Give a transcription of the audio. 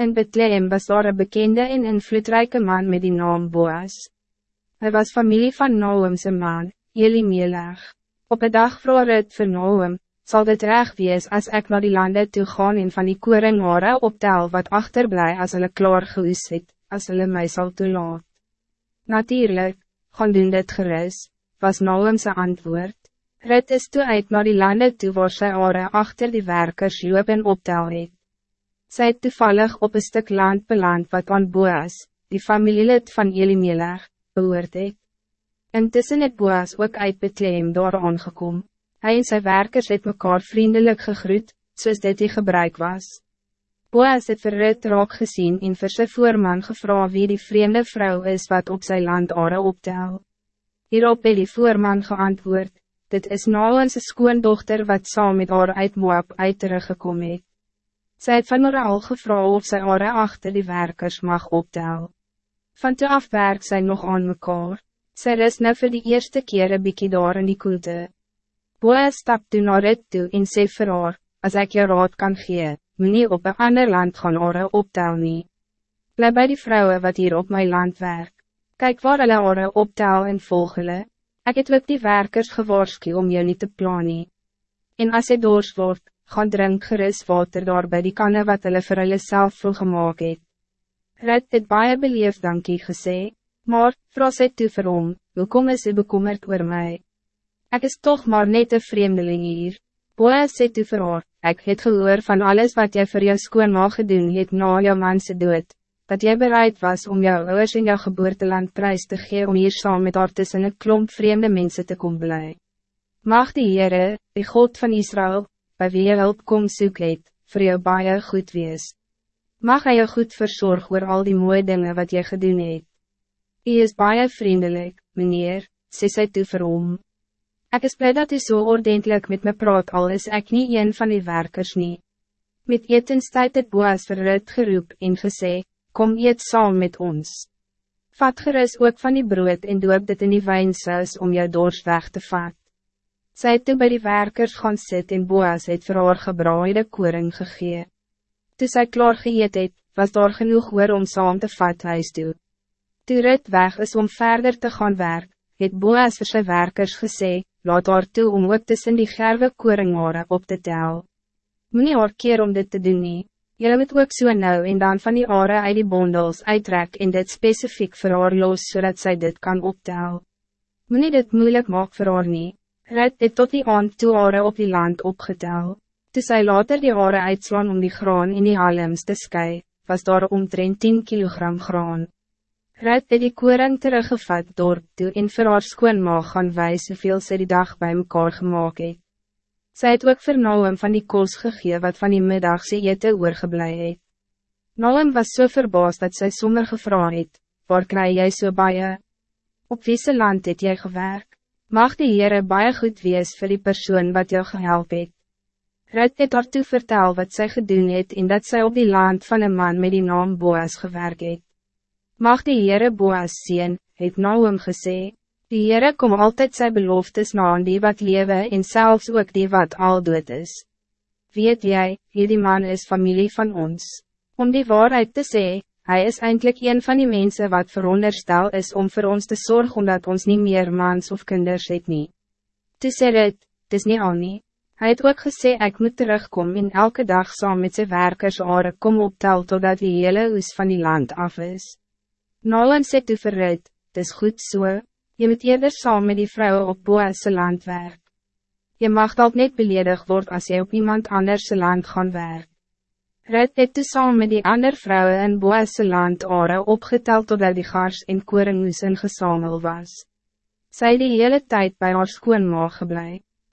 In Bethlehem was daar een bekende en invloedrijke man met die naam Boas. Hij was familie van Noemse man, Elimelech. Op een dag vroeg het vir Noem, zal dit reg wees als ik naar die landen toe gaan en van die koringare optel wat achterblij als hulle klaar geoes het, as hulle my sal toelaat. Natuurlijk, gaan doen dit gerus, was Noemse antwoord. Rit is toe uit naar die landen toe waar sy are achter die werkers loop en optel het. Sy het toevallig op een stuk land beland wat aan Boas, die familielid van Elimelech, behoort het. Intussen het Boas ook uit Bethlehem daar aangekom. Hy en sy werkers het mekaar vriendelijk gegroet, soos dit die gebruik was. Boas het vir Rut raak gezien en vir sy voorman gevra wie die vreemde vrouw is wat op zijn land are optel. Hierop het die voorman geantwoord, dit is nou onze skoondochter wat saam met haar uit Moab uit teruggekom het. Zij het van al gevra of sy are achter die werkers mag optel. Van toe af werk sy nog aan mekaar. Sy is nou vir die eerste keer een bykie daar in die koelte. Boas stap toe na rit toe en sê vir haar, as ek jou raad kan gee, moet nie op een ander land gaan are optel nie. Bly by die vrouwen wat hier op mijn land werk. Kijk waar hulle are optel en volg hulle. Ek het ook die werkers gewaarskie om jou niet te plan nie. En as hy doors word, gaan drink gerust water daar bij die kanne wat hulle vir hulle self volgemaak het. Red het baie beleef dankie gesê, maar, vras het toe vir hom, welkom is hy bekommerd oor my. Ek is toch maar net een vreemdeling hier. Boas sê toe vir haar, ek het gehoor van alles wat jy vir jou skoonma gedoen het na jou manse dood, dat jy bereid was om jou ouders in jou geboorteland prijs te gee om hier saam met haar tussen een klomp vreemde mensen te kom blij. Mag die Heere, die God van Israël, bij wie je hulp kom soek het, vir jou baie goed wees. Mag hy jou goed verzorg oor al die mooie dingen wat jy gedoen het. Hy is baie vriendelijk, meneer, sê sy toe vir hom. Ek is blij dat u zo so ordentelijk met me praat al is ek nie een van die werkers nie. Met etenstijd het Boas vir Rut geroep en gesê, kom eet saam met ons. Vat gerus ook van die brood en doop dit in die wijnsaus om jou dors weg te vat. Sy het toe by die werkers gaan sit en Boas het vir haar gebraaide koring gegee. Toe sy klaar geëet het, was daar genoeg hoor om saam te vat huis toe. Toe Rut weg is om verder te gaan werk, het Boas vir sy werkers gesê, laat haar toe om ook tussen die gerwe koringare op te tel. Moenie haar keer om dit te doen nie. Jylle moet ook so nou en dan van die are uit die bondels uittrek en dit specifiek vir haar los zodat zij dit kan optel. Moenie dit moeilijk maak vir haar nie. Red het tot die aand toe are op die land opgetel. Toe sy later die are uitslaan om die graan in die halems te sky, was daar omtrent 10 kilogram graan. Red het die koring teruggevat dorp toe en vir haar skoonmaag gaan wijs hoeveel sy die dag bij mekaar gemaakt het. Sy het ook vir Noem van die kos gegee wat van die middagse ete oorgeblij het. Noem was so verbaasd dat sy sommer gevra het, waar kry jy so baie? Op wiese land het jy gewerk? Mag die Heere baie goed wees voor die persoon wat jou gehelp het. Rut het daartoe vertel wat zij gedoen het en dat zij op die land van een man met die naam Boas gewerkt het. Mag die Heere Boas zien, het Naum gesê, die Heere kom altijd zijn beloftes na aan die wat lewe en zelfs ook die wat al dood is. Weet jij, die man is familie van ons. Om die waarheid te zeggen, Hij is eindelijk een van die mensen wat veronderstel is om voor ons te zorgen omdat ons niet meer mans of kinders het nie. Toe sê het, het is niet al nie. Hy het ook gesê ek moet terugkomen en elke dag saam met zijn werkers are kom optel totdat die hele oes van die land af is. Nolan sê toe vir het, het is goed so, je moet eerder saam met die vrouwen op Boase land werk. Je mag dat niet beledig worden als je op iemand anders land gaan werk. Rut het toe saam met die ander vrouwen in Boase land are opgeteld totdat die gars en koringmoes ingesamel was. Sy die hele tijd bij haar skoonmaag gebleven.